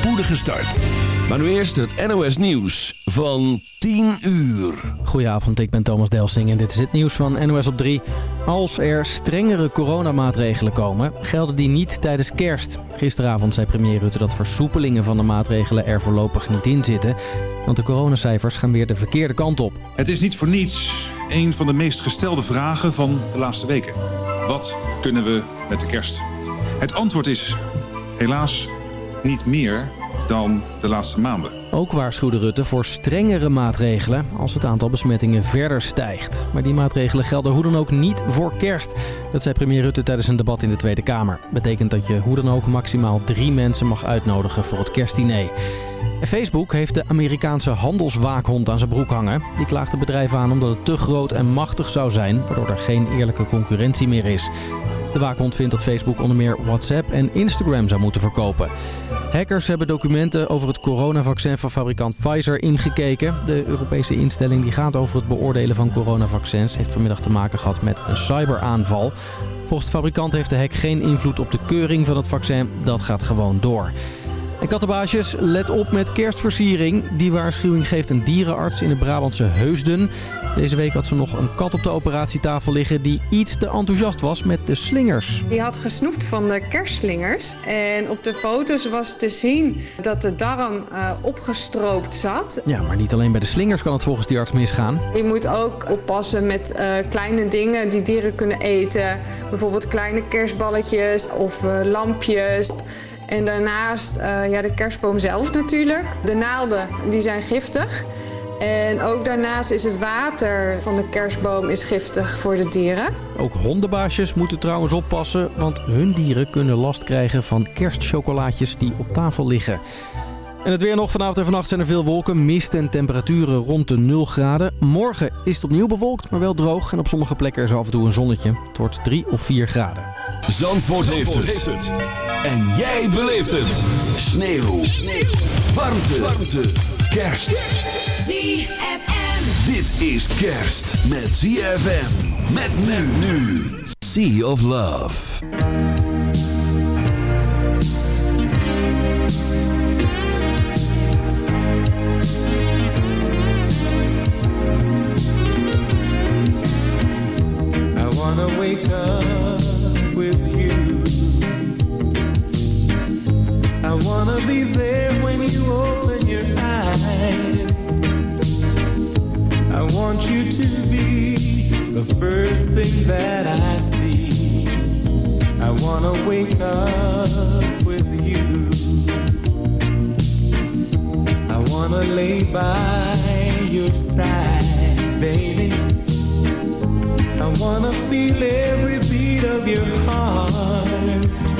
spoedige start. Maar nu eerst het NOS Nieuws van 10 uur. Goedenavond, ik ben Thomas Delsing en dit is het nieuws van NOS op 3. Als er strengere coronamaatregelen komen, gelden die niet tijdens kerst. Gisteravond zei premier Rutte dat versoepelingen van de maatregelen er voorlopig niet in zitten. Want de coronacijfers gaan weer de verkeerde kant op. Het is niet voor niets een van de meest gestelde vragen van de laatste weken. Wat kunnen we met de kerst? Het antwoord is helaas niet meer dan de laatste maanden. Ook waarschuwde Rutte voor strengere maatregelen als het aantal besmettingen verder stijgt. Maar die maatregelen gelden hoe dan ook niet voor kerst. Dat zei premier Rutte tijdens een debat in de Tweede Kamer. Betekent dat je hoe dan ook maximaal drie mensen mag uitnodigen voor het kerstdiner. Facebook heeft de Amerikaanse handelswaakhond aan zijn broek hangen. Die klaagt het bedrijf aan omdat het te groot en machtig zou zijn, waardoor er geen eerlijke concurrentie meer is. De waakhond vindt dat Facebook onder meer WhatsApp en Instagram zou moeten verkopen. Hackers hebben documenten over het coronavaccin van fabrikant Pfizer ingekeken. De Europese instelling die gaat over het beoordelen van coronavaccins heeft vanmiddag te maken gehad met een cyberaanval. Volgens de fabrikant heeft de hack geen invloed op de keuring van het vaccin. Dat gaat gewoon door. En kattenbaasjes, let op met kerstversiering. Die waarschuwing geeft een dierenarts in de Brabantse Heusden. Deze week had ze nog een kat op de operatietafel liggen die iets te enthousiast was met de slingers. Die had gesnoept van de kerstslingers. En op de foto's was te zien dat de darm uh, opgestroopt zat. Ja, maar niet alleen bij de slingers kan het volgens die arts misgaan. Je moet ook oppassen met uh, kleine dingen die dieren kunnen eten. Bijvoorbeeld kleine kerstballetjes of uh, lampjes. En daarnaast uh, ja, de kerstboom zelf natuurlijk. De naalden die zijn giftig. En ook daarnaast is het water van de kerstboom is giftig voor de dieren. Ook hondenbaasjes moeten trouwens oppassen, want hun dieren kunnen last krijgen van kerstchocolaatjes die op tafel liggen. En het weer nog. Vanavond en vannacht zijn er veel wolken, mist en temperaturen rond de 0 graden. Morgen is het opnieuw bewolkt, maar wel droog. En op sommige plekken is er af en toe een zonnetje. Het wordt 3 of 4 graden. Zandvoort, Zandvoort heeft, het. En jij beleeft het. Sneeuw. Sneeuw. Warmte. Warmte. Kerst. ZFM. Dit is kerst met ZFM. Met men nu. Sea of Love. I wanna wake up be there when you open your eyes. I want you to be the first thing that I see. I wanna wake up with you. I wanna lay by your side, baby. I wanna feel every beat of your heart.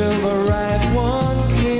till the right one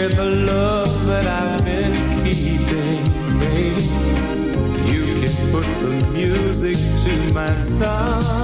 share the love that I've been keeping, baby. You can put the music to my song.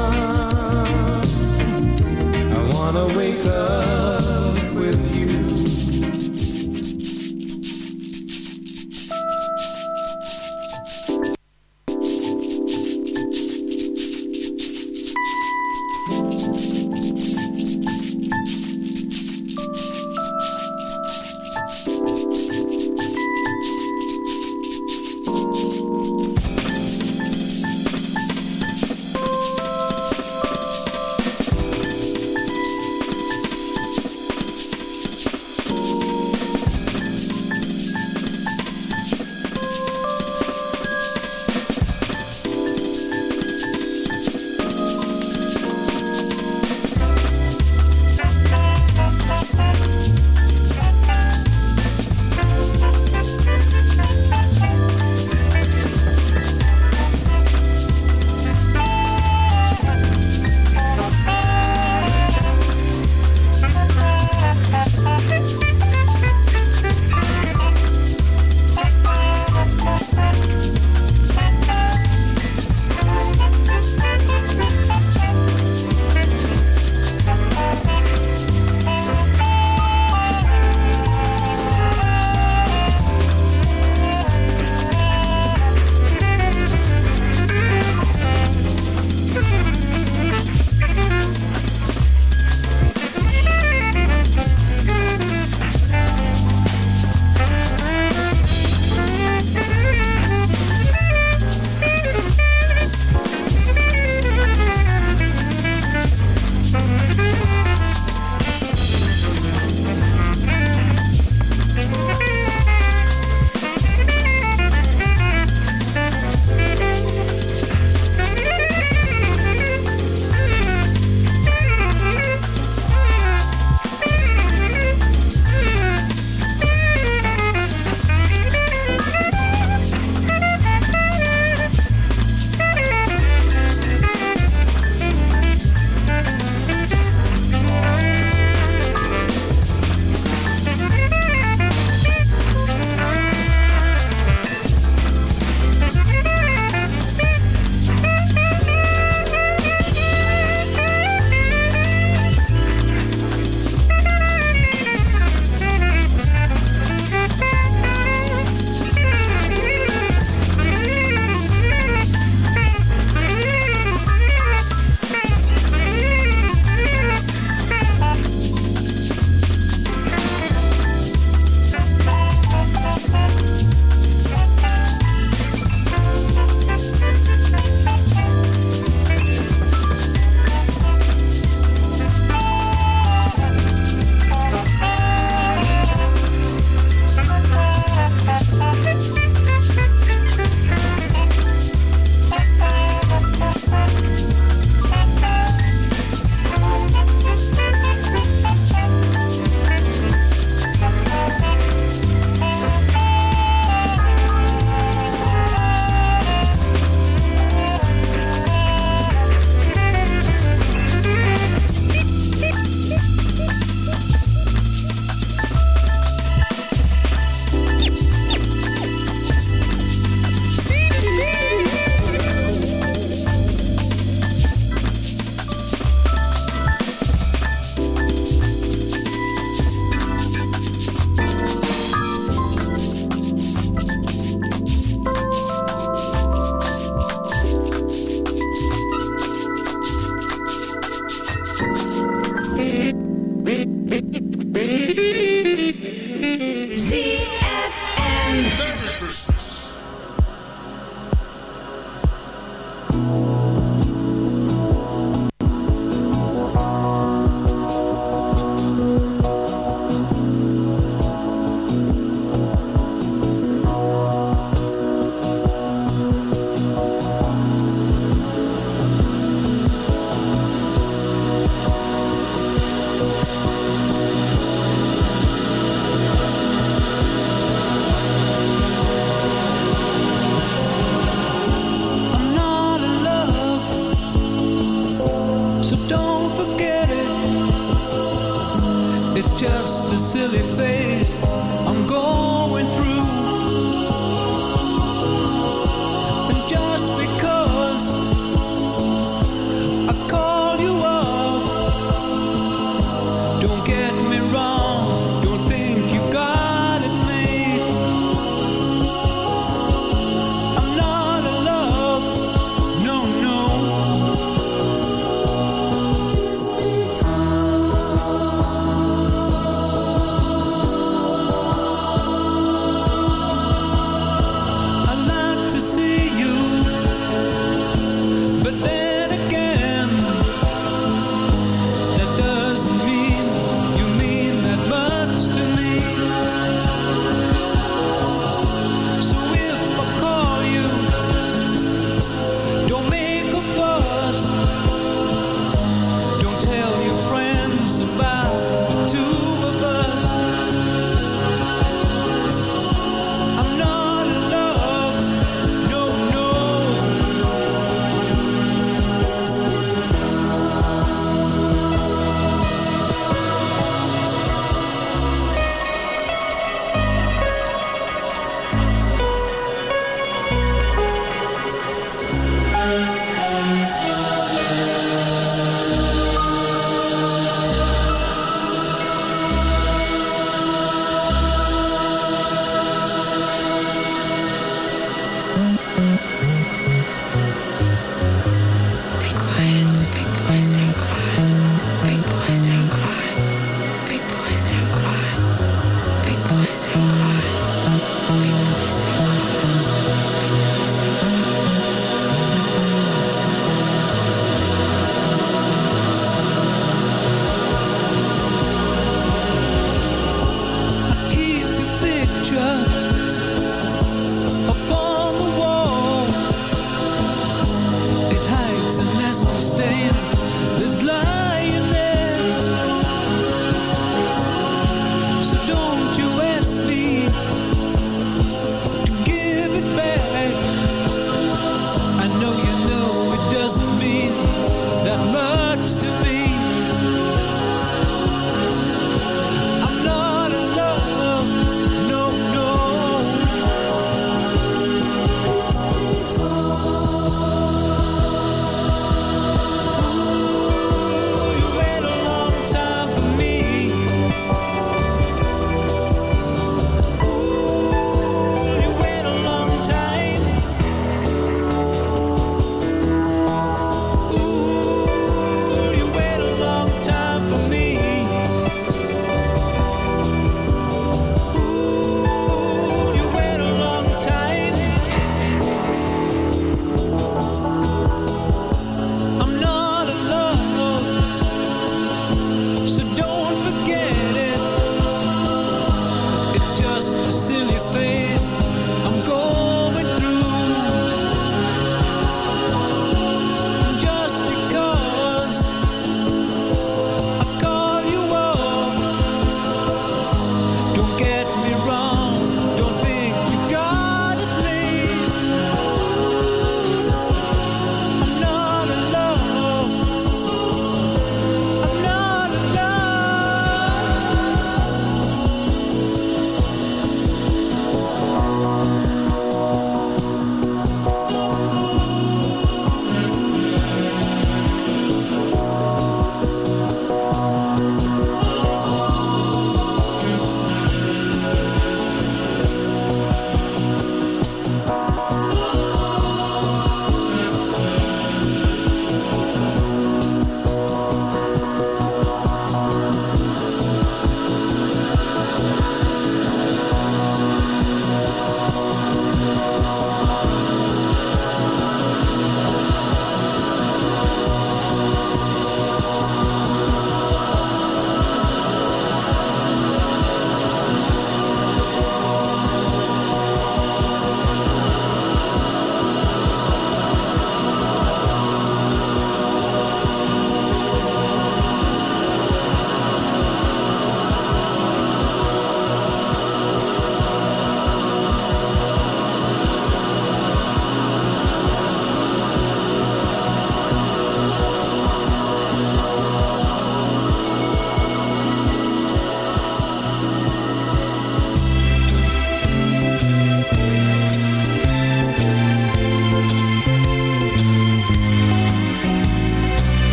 That's lying.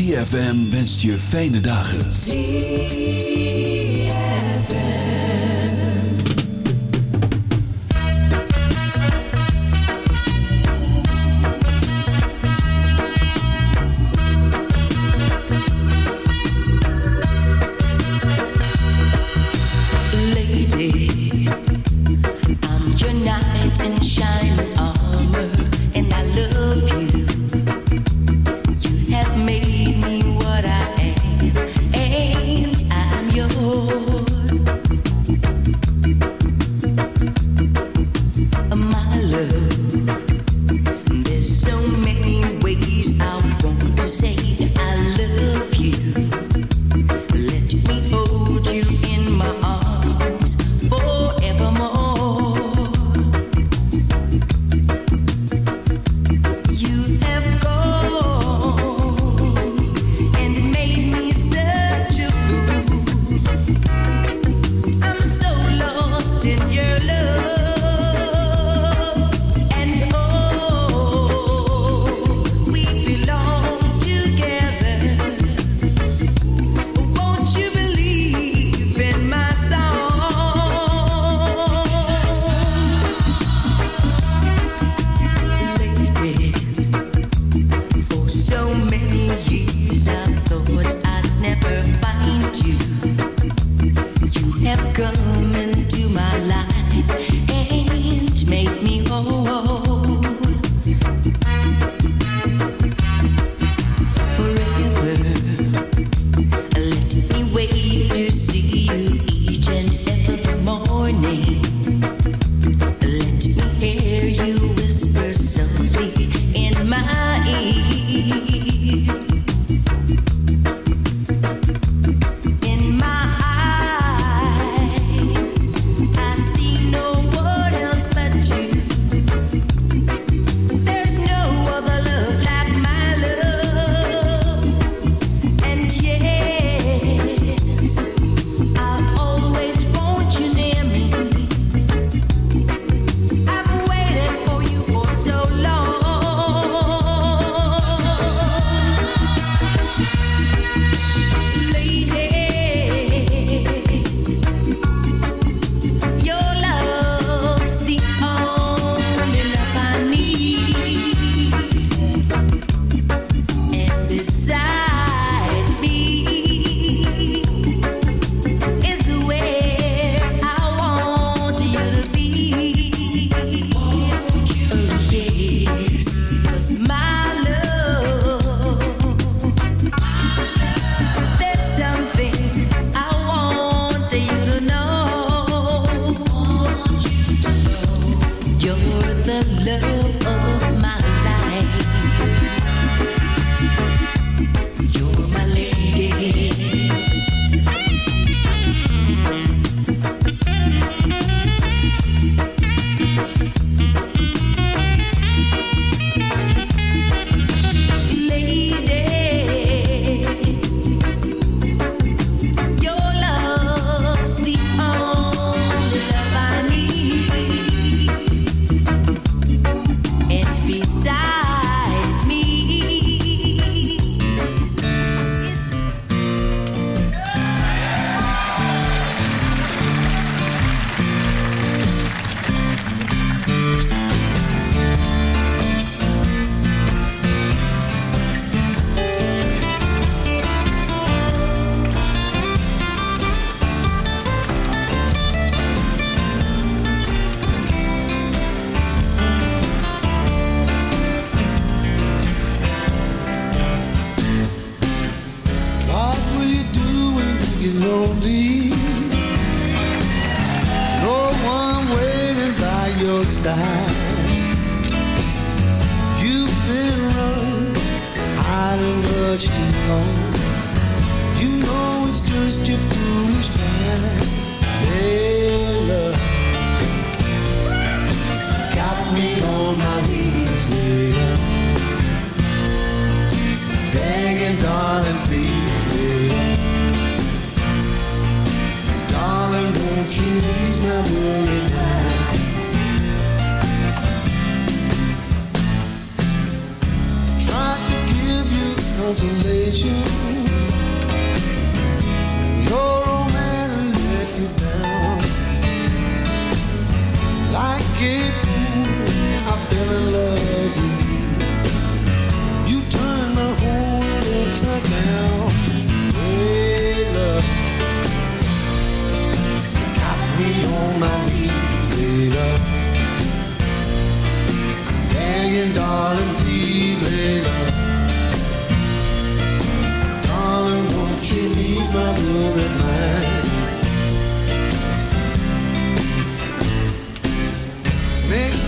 ZFM wenst je fijne dagen.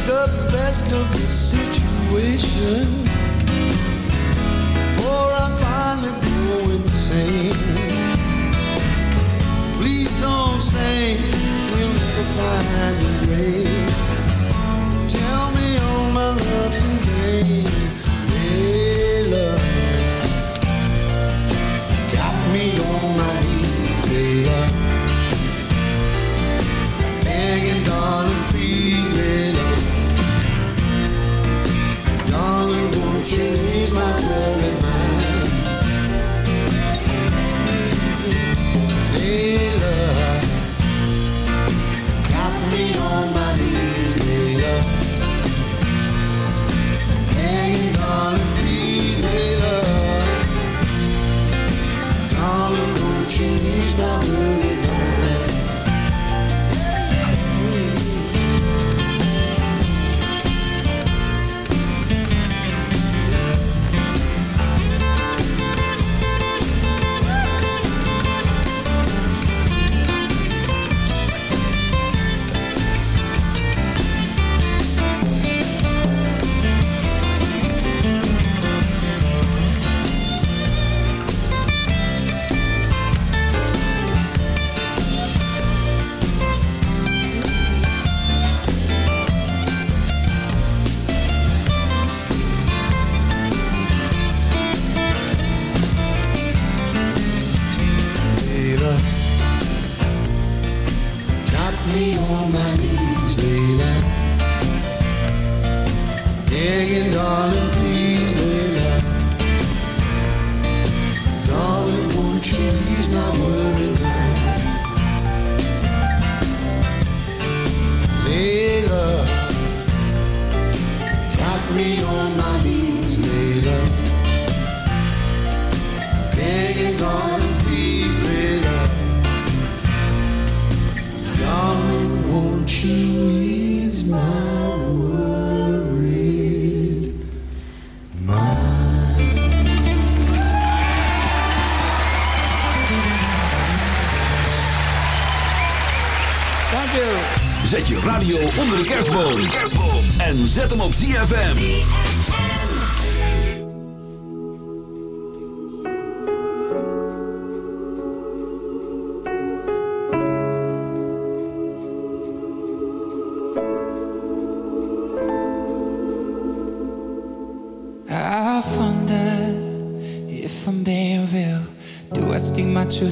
the best of the situation. For I'm finally go insane. Please don't say we'll never find a grave. Tell me all my love.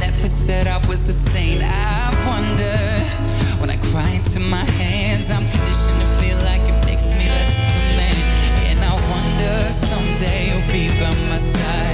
never said I was a saint? I wonder when I cry into my hands, I'm conditioned to feel like it makes me less of a man. And I wonder someday you'll be by my side.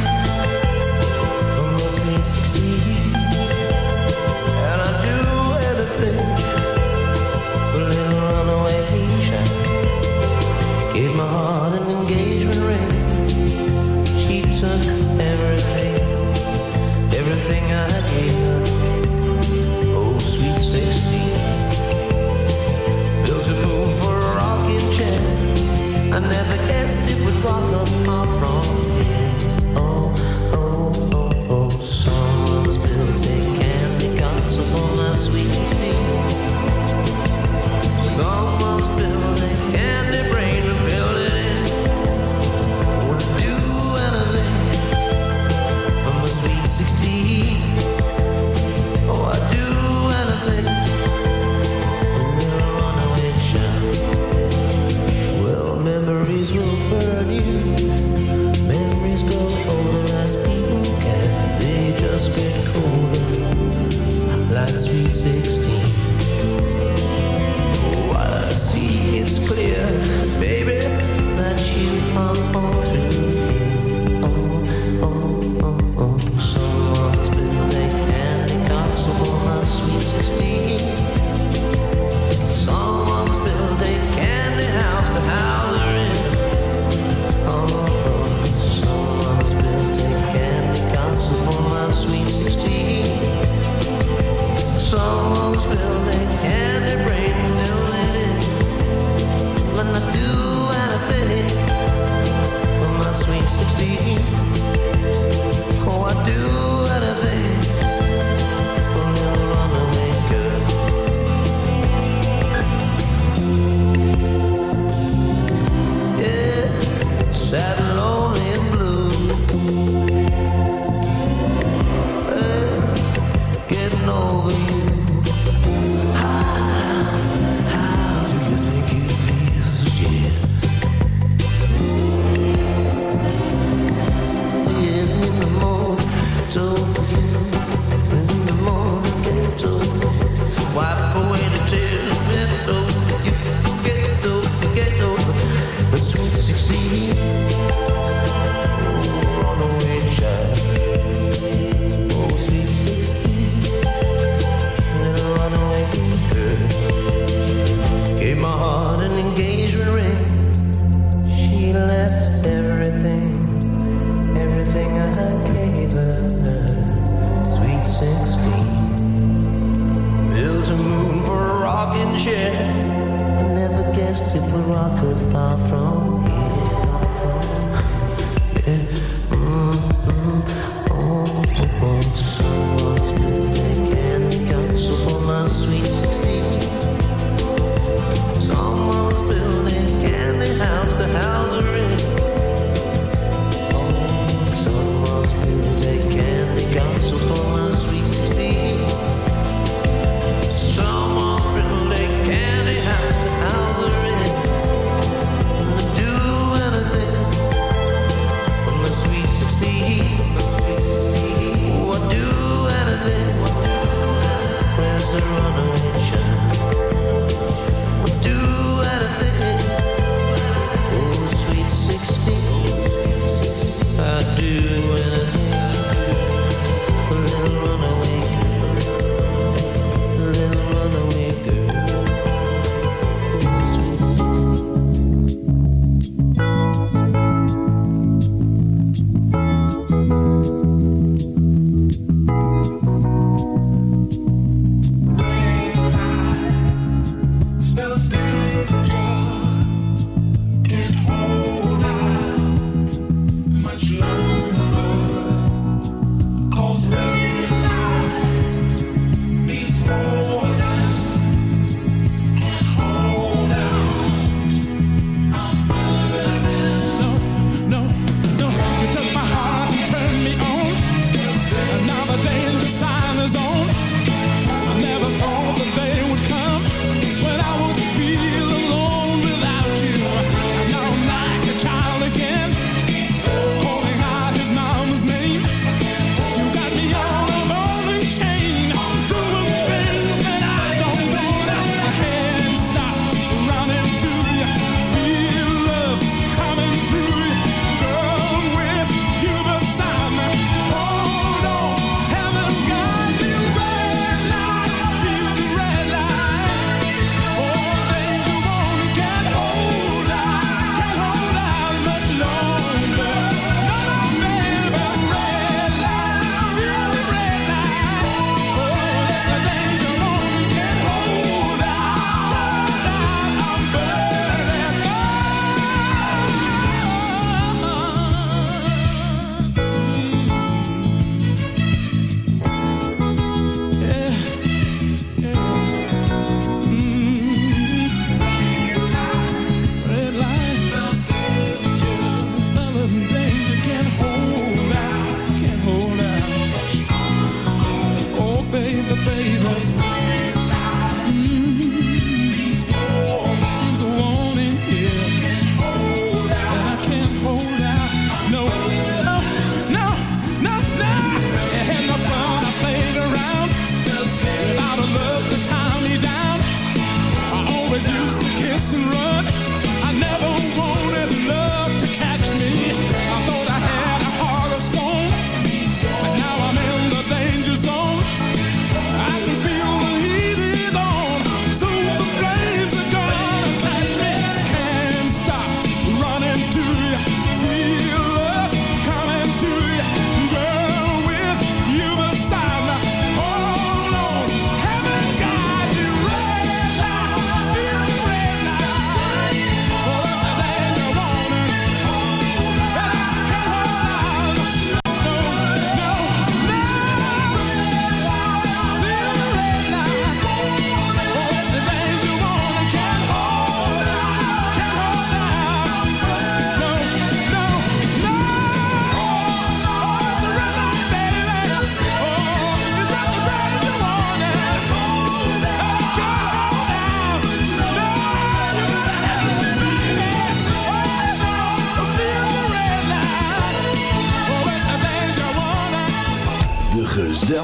rock of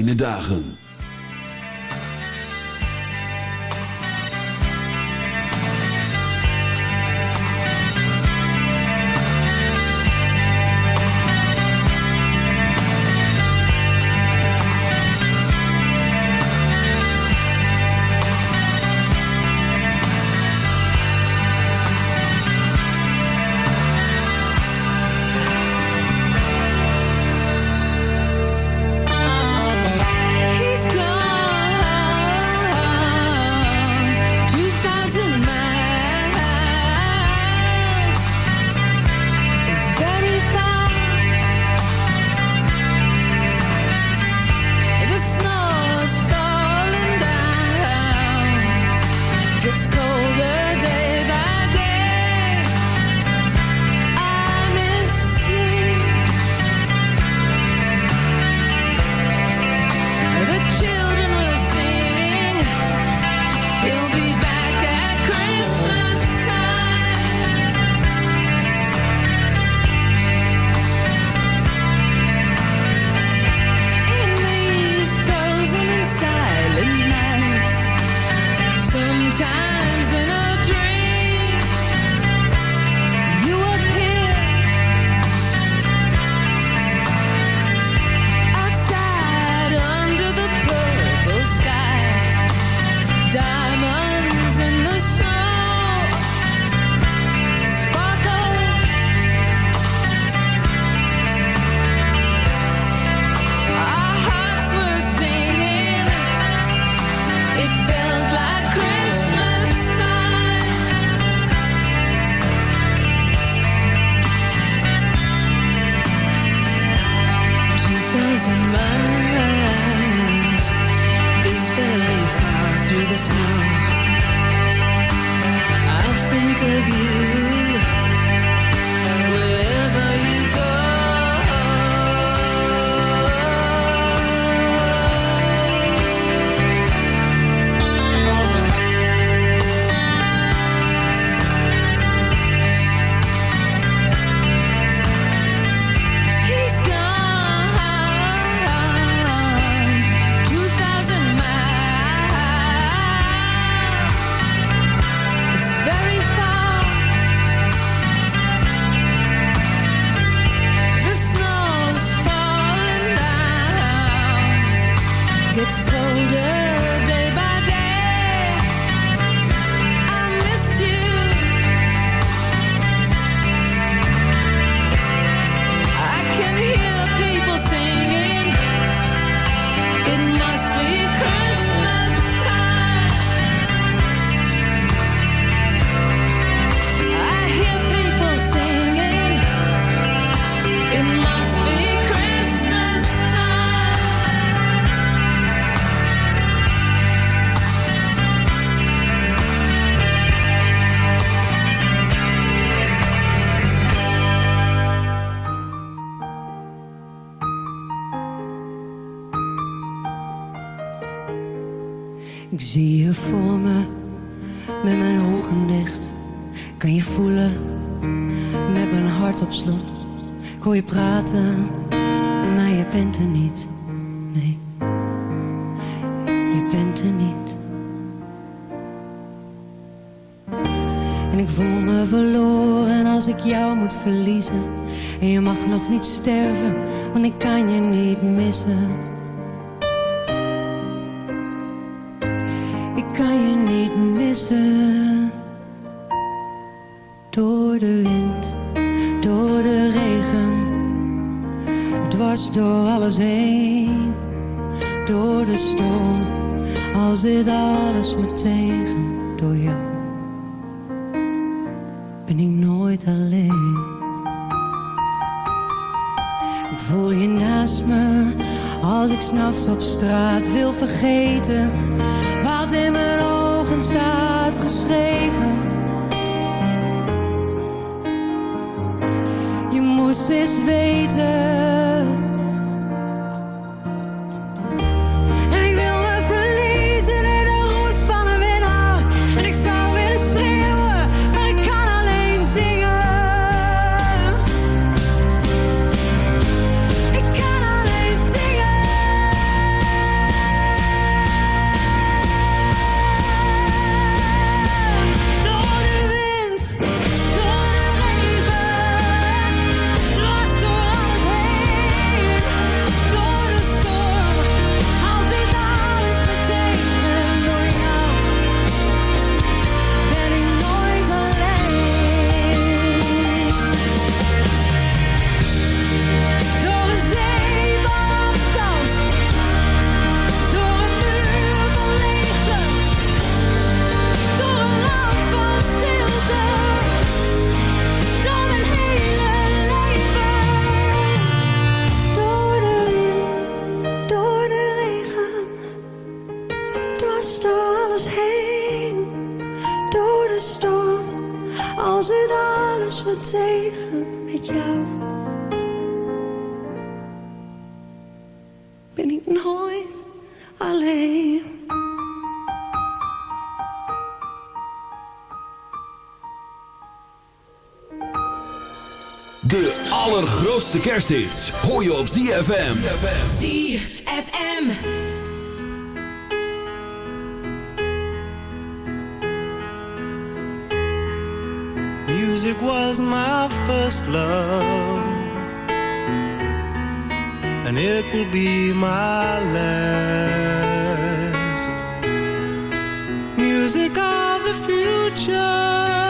fijne dagen. sterven. wil vergeten wat in mijn ogen staat geschreven. Je moest eens weten. Allergrootste kersthits hoor je op ZFM. ZFM. Music was my first love, and it will be my last. Music of the future,